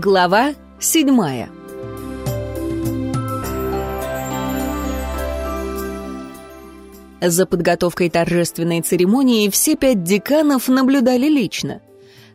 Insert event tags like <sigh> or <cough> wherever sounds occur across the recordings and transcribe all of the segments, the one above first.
Глава седьмая За подготовкой торжественной церемонии все пять деканов наблюдали лично.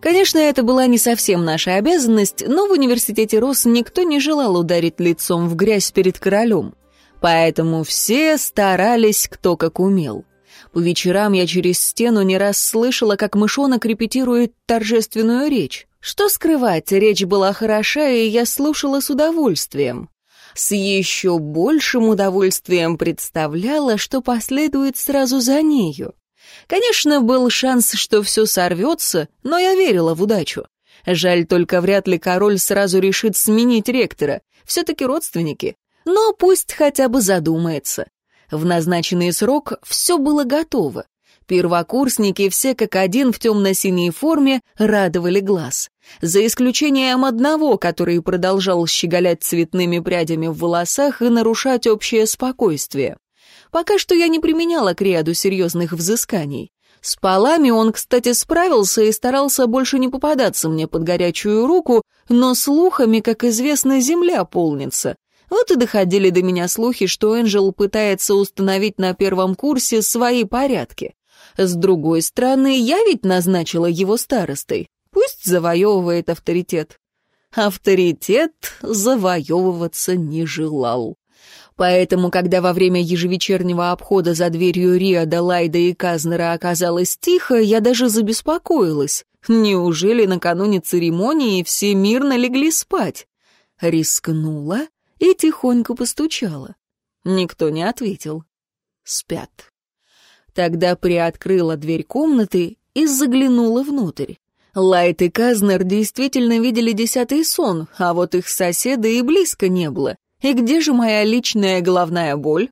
Конечно, это была не совсем наша обязанность, но в университете Рос никто не желал ударить лицом в грязь перед королем. Поэтому все старались кто как умел. По вечерам я через стену не раз слышала, как мышонок репетирует торжественную речь. Что скрывать, речь была хороша, и я слушала с удовольствием. С еще большим удовольствием представляла, что последует сразу за нею. Конечно, был шанс, что все сорвется, но я верила в удачу. Жаль, только вряд ли король сразу решит сменить ректора. Все-таки родственники. Но пусть хотя бы задумается. В назначенный срок все было готово. Первокурсники все как один в темно-синей форме радовали глаз. За исключением одного, который продолжал щеголять цветными прядями в волосах и нарушать общее спокойствие. Пока что я не применяла к ряду серьезных взысканий. С полами он, кстати, справился и старался больше не попадаться мне под горячую руку, но слухами, как известно, земля полнится. Вот и доходили до меня слухи, что Энджел пытается установить на первом курсе свои порядки. С другой стороны, я ведь назначила его старостой. Пусть завоевывает авторитет. Авторитет завоевываться не желал. Поэтому, когда во время ежевечернего обхода за дверью Риада, Лайда и Казнера оказалось тихо, я даже забеспокоилась. Неужели накануне церемонии все мирно легли спать? Рискнула и тихонько постучала. Никто не ответил. Спят. Тогда приоткрыла дверь комнаты и заглянула внутрь. Лайт и Казнер действительно видели десятый сон, а вот их соседа и близко не было. И где же моя личная головная боль?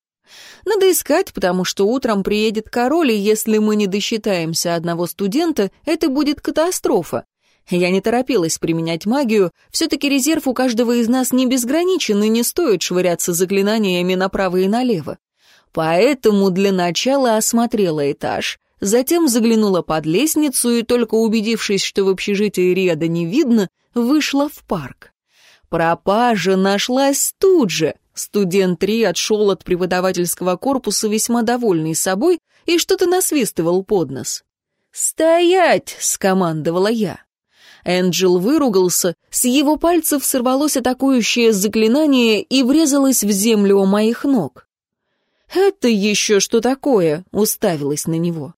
Надо искать, потому что утром приедет король, и если мы не досчитаемся одного студента, это будет катастрофа. Я не торопилась применять магию, все-таки резерв у каждого из нас не безграничен, и не стоит швыряться заклинаниями направо и налево. Поэтому для начала осмотрела этаж, затем заглянула под лестницу и, только убедившись, что в общежитии Риада не видно, вышла в парк. Пропажа нашлась тут же. Студент Ри отшел от преподавательского корпуса весьма довольный собой и что-то насвистывал под нос. «Стоять!» — скомандовала я. Энджел выругался, с его пальцев сорвалось атакующее заклинание и врезалось в землю у моих ног. «Это еще что такое?» — уставилась на него.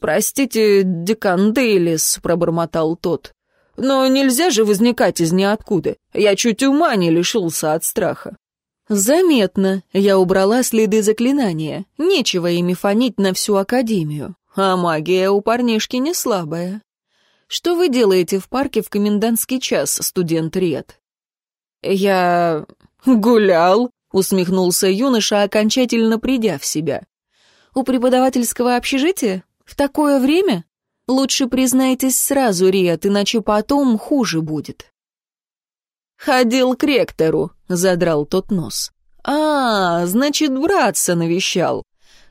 «Простите, декан Дейлис», — пробормотал тот. «Но нельзя же возникать из ниоткуда. Я чуть ума не лишился от страха». «Заметно. Я убрала следы заклинания. Нечего ими фонить на всю академию. А магия у парнишки не слабая». «Что вы делаете в парке в комендантский час, студент Ред?» «Я... гулял», усмехнулся юноша, окончательно придя в себя. «У преподавательского общежития? В такое время? Лучше признайтесь сразу, Риат, иначе потом хуже будет». «Ходил к ректору», — задрал тот нос. «А, значит, братца навещал.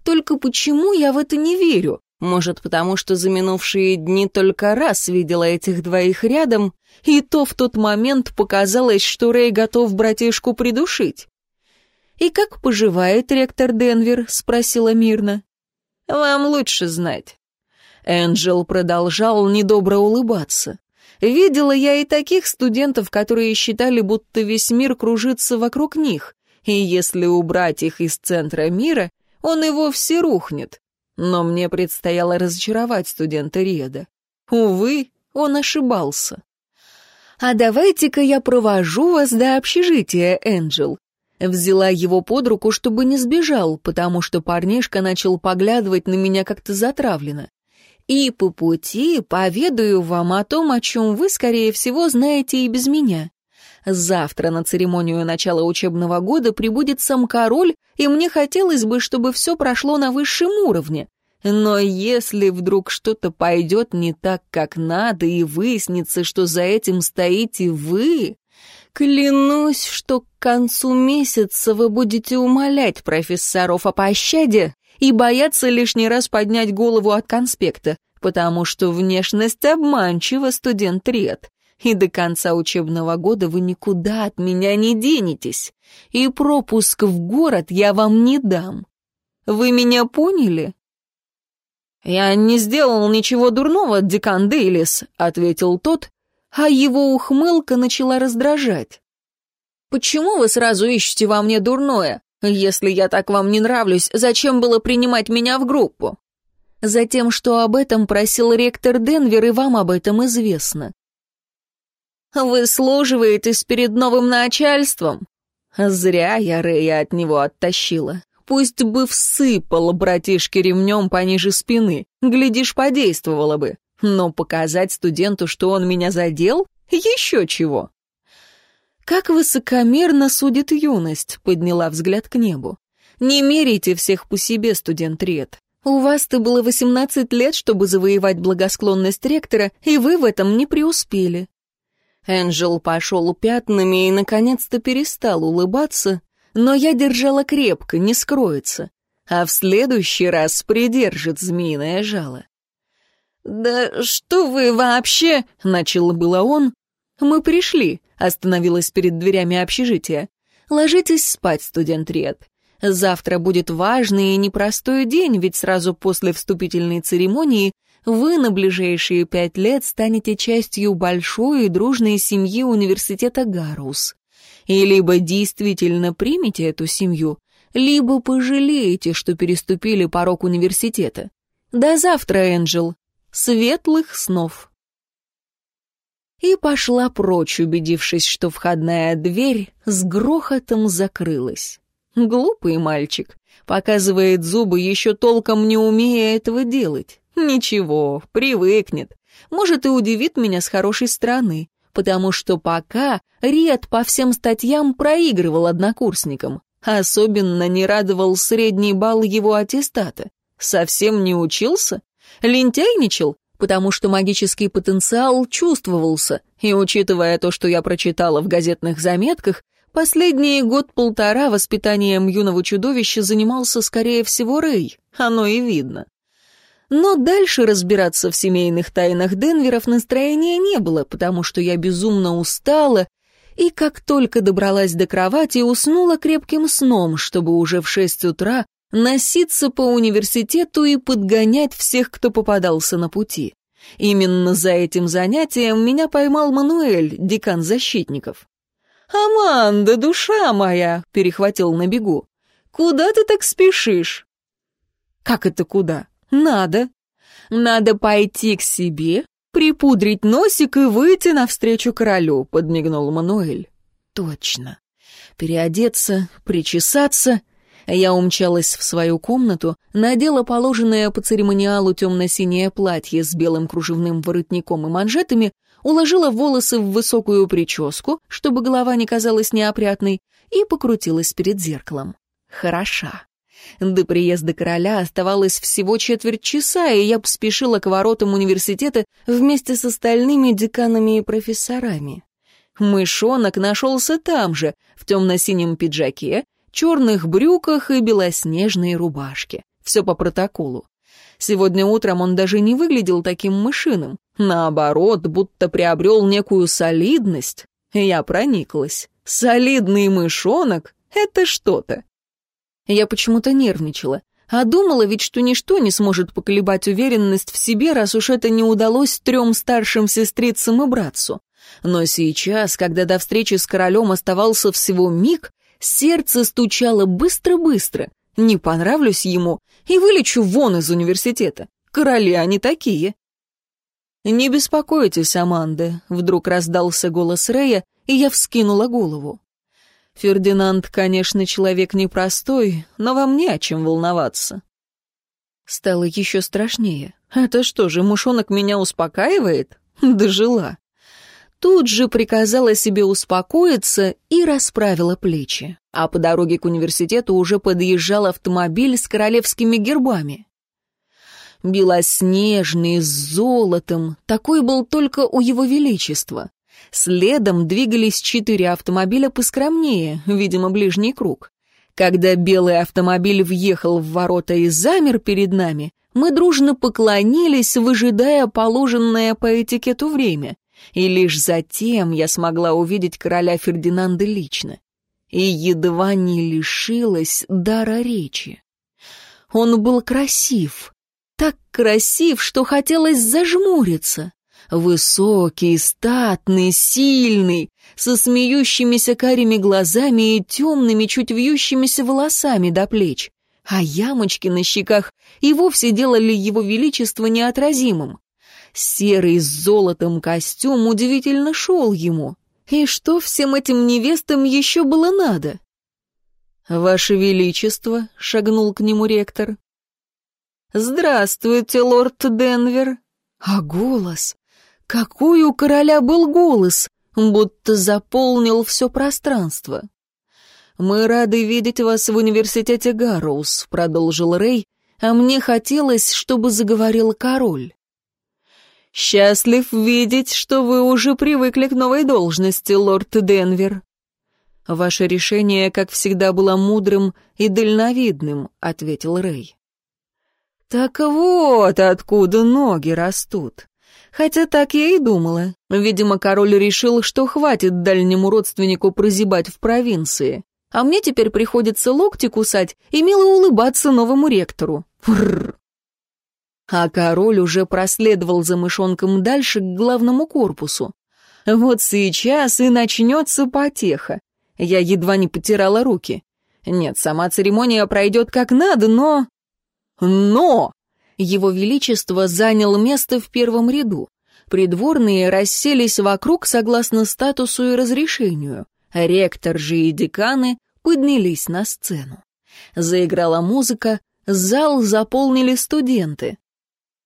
Только почему я в это не верю? Может, потому что за минувшие дни только раз видела этих двоих рядом, и то в тот момент показалось, что Рэй готов братишку придушить. «И как поживает ректор Денвер?» — спросила мирно. «Вам лучше знать». Энджел продолжал недобро улыбаться. «Видела я и таких студентов, которые считали, будто весь мир кружится вокруг них, и если убрать их из центра мира, он и вовсе рухнет. Но мне предстояло разочаровать студента Реда. Увы, он ошибался. «А давайте-ка я провожу вас до общежития, Энджел. Взяла его под руку, чтобы не сбежал, потому что парнишка начал поглядывать на меня как-то затравленно. И по пути поведаю вам о том, о чем вы, скорее всего, знаете и без меня. Завтра на церемонию начала учебного года прибудет сам король, и мне хотелось бы, чтобы все прошло на высшем уровне. Но если вдруг что-то пойдет не так, как надо, и выяснится, что за этим стоите вы, Клянусь, что к концу месяца вы будете умолять профессоров о пощаде и бояться лишний раз поднять голову от конспекта, потому что внешность обманчива, студент Ред. И до конца учебного года вы никуда от меня не денетесь. И пропуск в город я вам не дам. Вы меня поняли?» «Я не сделал ничего дурного, декан Дейлис», — ответил тот, а его ухмылка начала раздражать. «Почему вы сразу ищете во мне дурное? Если я так вам не нравлюсь, зачем было принимать меня в группу?» «Затем, что об этом просил ректор Денвер, и вам об этом известно». «Вы служиваетесь перед новым начальством?» Зря я Рэя от него оттащила. Пусть бы всыпал братишке ремнем пониже спины, глядишь, подействовало бы. Но показать студенту, что он меня задел, еще чего. «Как высокомерно судит юность», — подняла взгляд к небу. «Не мерите всех по себе, студент Ред. У вас-то было восемнадцать лет, чтобы завоевать благосклонность ректора, и вы в этом не преуспели». Энджел пошел пятнами и, наконец-то, перестал улыбаться, но я держала крепко, не скроется, а в следующий раз придержит змеиное жало. «Да что вы вообще?» — начал было он. «Мы пришли», — остановилась перед дверями общежития. «Ложитесь спать, студент Ред. Завтра будет важный и непростой день, ведь сразу после вступительной церемонии вы на ближайшие пять лет станете частью большой и дружной семьи университета Гарус и либо действительно примете эту семью, либо пожалеете, что переступили порог университета. До завтра, Энджел. Светлых снов. И пошла прочь, убедившись, что входная дверь с грохотом закрылась. Глупый мальчик. Показывает зубы, еще толком не умея этого делать. Ничего, привыкнет. Может, и удивит меня с хорошей стороны потому что пока Ред по всем статьям проигрывал однокурсникам. Особенно не радовал средний балл его аттестата. Совсем не учился? Лентяйничал? Потому что магический потенциал чувствовался, и, учитывая то, что я прочитала в газетных заметках, последний год-полтора воспитанием юного чудовища занимался, скорее всего, Рэй. Оно и видно. Но дальше разбираться в семейных тайнах Денверов настроения не было, потому что я безумно устала, и как только добралась до кровати, уснула крепким сном, чтобы уже в шесть утра носиться по университету и подгонять всех, кто попадался на пути. Именно за этим занятием меня поймал Мануэль, декан защитников. «Аманда, душа моя!» — перехватил на бегу. «Куда ты так спешишь?» «Как это куда?» «Надо. Надо пойти к себе, припудрить носик и выйти навстречу королю», — подмигнул Мануэль. «Точно. Переодеться, причесаться». Я умчалась в свою комнату, надела положенное по церемониалу темно-синее платье с белым кружевным воротником и манжетами, уложила волосы в высокую прическу, чтобы голова не казалась неопрятной, и покрутилась перед зеркалом. Хороша. До приезда короля оставалось всего четверть часа, и я поспешила к воротам университета вместе с остальными деканами и профессорами. Мышонок нашелся там же, в темно-синем пиджаке, черных брюках и белоснежной рубашке. Все по протоколу. Сегодня утром он даже не выглядел таким мышиным. Наоборот, будто приобрел некую солидность. Я прониклась. Солидный мышонок — это что-то. Я почему-то нервничала. А думала ведь, что ничто не сможет поколебать уверенность в себе, раз уж это не удалось трем старшим сестрицам и братцу. Но сейчас, когда до встречи с королем оставался всего миг, сердце стучало быстро-быстро. Не понравлюсь ему и вылечу вон из университета. Короли они такие. «Не беспокойтесь, Аманда», — вдруг раздался голос Рея, и я вскинула голову. Фердинанд, конечно, человек непростой, но вам не о чем волноваться. Стало еще страшнее. Это что же, мушонок меня успокаивает? <laughs> Дожила. Тут же приказала себе успокоиться и расправила плечи. А по дороге к университету уже подъезжал автомобиль с королевскими гербами. Белоснежный, с золотом, такой был только у его величества. Следом двигались четыре автомобиля поскромнее, видимо, ближний круг. Когда белый автомобиль въехал в ворота и замер перед нами, мы дружно поклонились, выжидая положенное по этикету время. И лишь затем я смогла увидеть короля Фердинанда лично. И едва не лишилась дара речи. Он был красив, так красив, что хотелось зажмуриться. Высокий, статный, сильный, со смеющимися карими глазами и темными, чуть вьющимися волосами до плеч. А ямочки на щеках и вовсе делали его величество неотразимым. Серый с золотом костюм удивительно шел ему. И что всем этим невестам еще было надо? «Ваше Величество», — шагнул к нему ректор. «Здравствуйте, лорд Денвер». А голос? Какой у короля был голос, будто заполнил все пространство. «Мы рады видеть вас в университете Гарроуз», — продолжил Рэй, «а мне хотелось, чтобы заговорил король». «Счастлив видеть, что вы уже привыкли к новой должности, лорд Денвер». «Ваше решение, как всегда, было мудрым и дальновидным», — ответил Рэй. «Так вот откуда ноги растут. Хотя так я и думала. Видимо, король решил, что хватит дальнему родственнику прозябать в провинции. А мне теперь приходится локти кусать и мило улыбаться новому ректору. Фрррр. А король уже проследовал за мышонком дальше к главному корпусу. Вот сейчас и начнется потеха. Я едва не потирала руки. Нет, сама церемония пройдет как надо, но... Но! Его Величество занял место в первом ряду. Придворные расселись вокруг согласно статусу и разрешению. Ректор же и деканы поднялись на сцену. Заиграла музыка, зал заполнили студенты.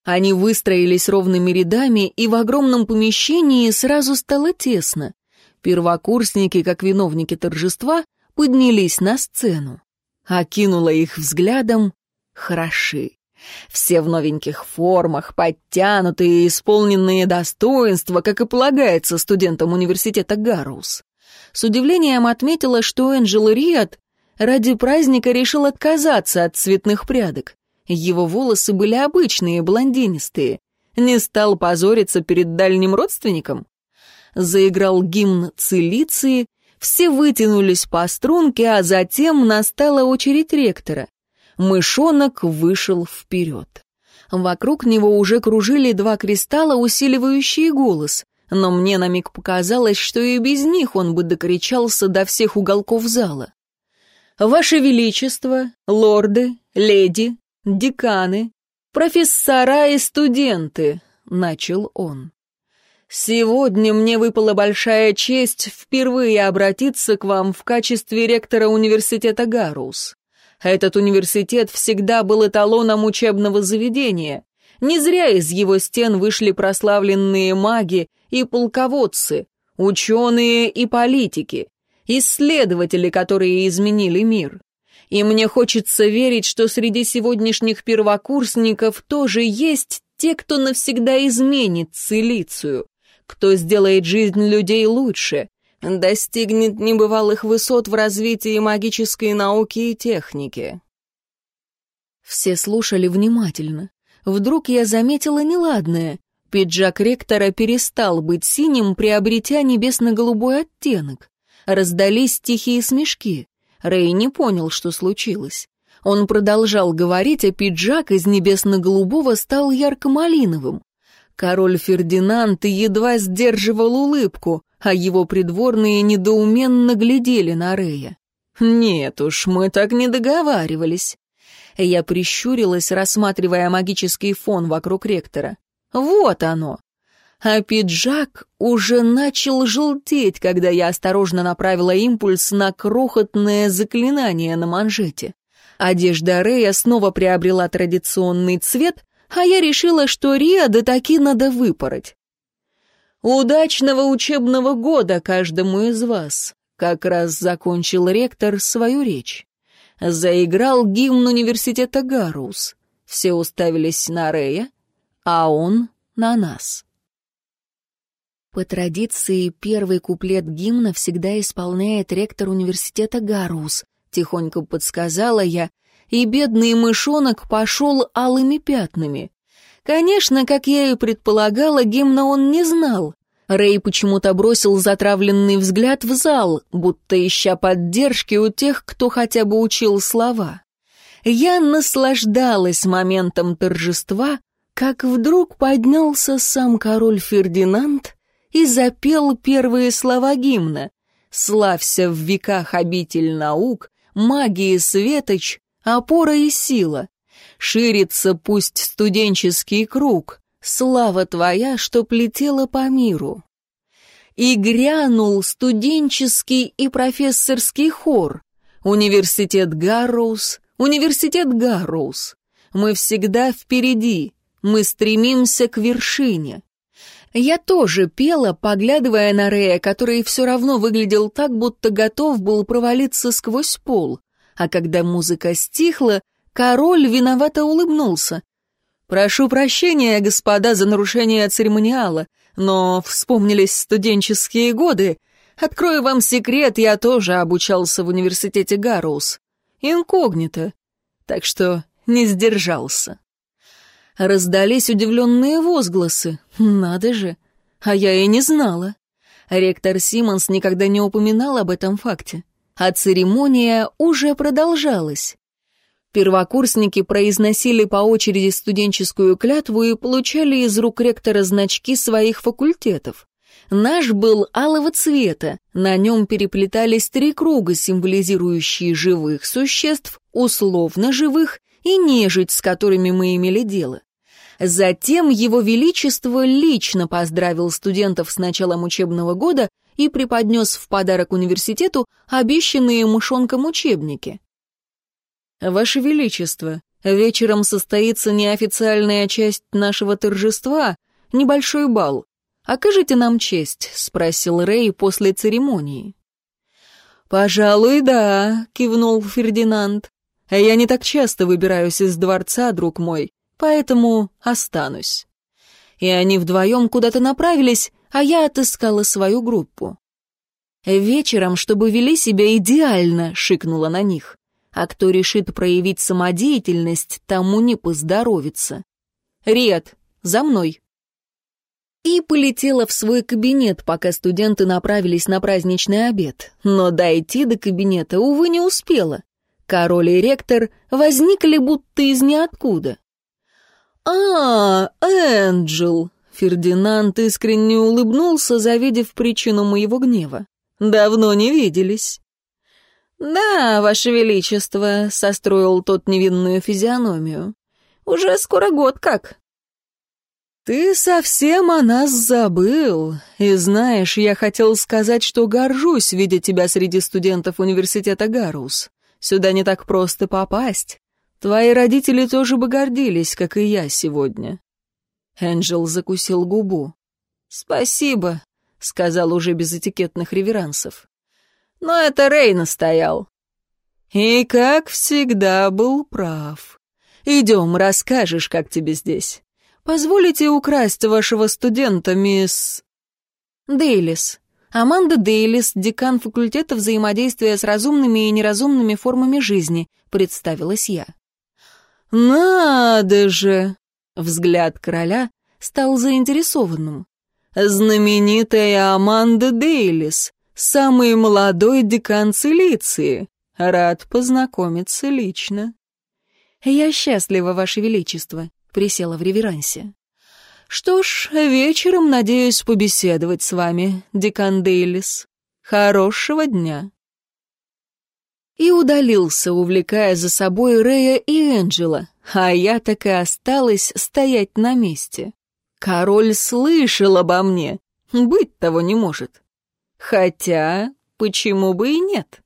Они выстроились ровными рядами, и в огромном помещении сразу стало тесно. Первокурсники, как виновники торжества, поднялись на сцену. Окинула их взглядом хороши. Все в новеньких формах, подтянутые и исполненные достоинства, как и полагается студентам университета Гарус. С удивлением отметила, что Энджел Риад ради праздника решил отказаться от цветных прядок. Его волосы были обычные, блондинистые. Не стал позориться перед дальним родственником. Заиграл гимн Цилиции, все вытянулись по струнке, а затем настала очередь ректора. Мышонок вышел вперед. Вокруг него уже кружили два кристалла, усиливающие голос, но мне на миг показалось, что и без них он бы докричался до всех уголков зала. «Ваше Величество, лорды, леди, деканы, профессора и студенты», — начал он. «Сегодня мне выпала большая честь впервые обратиться к вам в качестве ректора университета Гарус. Этот университет всегда был эталоном учебного заведения. Не зря из его стен вышли прославленные маги и полководцы, ученые и политики, исследователи, которые изменили мир. И мне хочется верить, что среди сегодняшних первокурсников тоже есть те, кто навсегда изменит Цилицию, кто сделает жизнь людей лучше, достигнет небывалых высот в развитии магической науки и техники. Все слушали внимательно. Вдруг я заметила неладное. Пиджак ректора перестал быть синим, приобретя небесно-голубой оттенок. Раздались тихие смешки. Рэй не понял, что случилось. Он продолжал говорить, а пиджак из небесно-голубого стал ярко-малиновым. Король Фердинанд едва сдерживал улыбку, а его придворные недоуменно глядели на Рея. «Нет уж, мы так не договаривались». Я прищурилась, рассматривая магический фон вокруг ректора. «Вот оно!» А пиджак уже начал желтеть, когда я осторожно направила импульс на крохотное заклинание на манжете. Одежда Рея снова приобрела традиционный цвет, а я решила, что Риада таки надо выпороть. «Удачного учебного года каждому из вас!» Как раз закончил ректор свою речь. Заиграл гимн университета Гарус. Все уставились на Рея, а он на нас. По традиции, первый куплет гимна всегда исполняет ректор университета Гарус, тихонько подсказала я, и бедный мышонок пошел алыми пятнами. Конечно, как я и предполагала, гимна он не знал, Рэй почему-то бросил затравленный взгляд в зал, будто ища поддержки у тех, кто хотя бы учил слова. Я наслаждалась моментом торжества, как вдруг поднялся сам король Фердинанд и запел первые слова гимна «Славься в веках обитель наук, магии светоч, опора и сила. Ширится пусть студенческий круг, слава твоя, что плетела по миру». И грянул студенческий и профессорский хор. Университет Гарроуз, университет Гарроуз. Мы всегда впереди, мы стремимся к вершине. Я тоже пела, поглядывая на Рея, который все равно выглядел так, будто готов был провалиться сквозь пол. А когда музыка стихла, король виновато улыбнулся. «Прошу прощения, господа, за нарушение церемониала, но вспомнились студенческие годы. Открою вам секрет, я тоже обучался в университете Гарроуз. Инкогнито. Так что не сдержался». Раздались удивленные возгласы. Надо же. А я и не знала. Ректор Симмонс никогда не упоминал об этом факте. А церемония уже продолжалась. Первокурсники произносили по очереди студенческую клятву и получали из рук ректора значки своих факультетов. Наш был алого цвета, на нем переплетались три круга, символизирующие живых существ, условно живых и нежить, с которыми мы имели дело. Затем Его Величество лично поздравил студентов с началом учебного года и преподнес в подарок университету обещанные мышонком учебники. «Ваше Величество, вечером состоится неофициальная часть нашего торжества, небольшой бал. Окажите нам честь?» — спросил Рэй после церемонии. «Пожалуй, да», — кивнул Фердинанд. «Я не так часто выбираюсь из дворца, друг мой поэтому останусь». И они вдвоем куда-то направились, а я отыскала свою группу. «Вечером, чтобы вели себя идеально», — шикнула на них. «А кто решит проявить самодеятельность, тому не поздоровится». «Риет, за мной!» И полетела в свой кабинет, пока студенты направились на праздничный обед. Но дойти до кабинета, увы, не успела. Король и ректор возникли будто из ниоткуда. «А, Энджел!» Фердинанд искренне улыбнулся, завидев причину моего гнева. «Давно не виделись». «Да, Ваше Величество», — состроил тот невинную физиономию. «Уже скоро год как». «Ты совсем о нас забыл. И знаешь, я хотел сказать, что горжусь, видя тебя среди студентов университета Гарус. Сюда не так просто попасть. Твои родители тоже бы гордились, как и я сегодня». Энджел закусил губу. «Спасибо», — сказал уже без этикетных реверансов. «Но это Рей настоял». «И, как всегда, был прав. Идем, расскажешь, как тебе здесь. Позволите украсть вашего студента, мисс...» «Дейлис», Аманда Дейлис, декан факультета взаимодействия с разумными и неразумными формами жизни, представилась я. «Надо же!» Взгляд короля стал заинтересованным. «Знаменитая Аманда Дейлис, самый молодой декан Цилиции. Рад познакомиться лично». «Я счастлива, Ваше Величество», — присела в реверансе. «Что ж, вечером надеюсь побеседовать с вами, декан Дейлис. Хорошего дня!» и удалился, увлекая за собой Рея и Энджела, а я так и осталась стоять на месте. Король слышал обо мне, быть того не может. Хотя, почему бы и нет?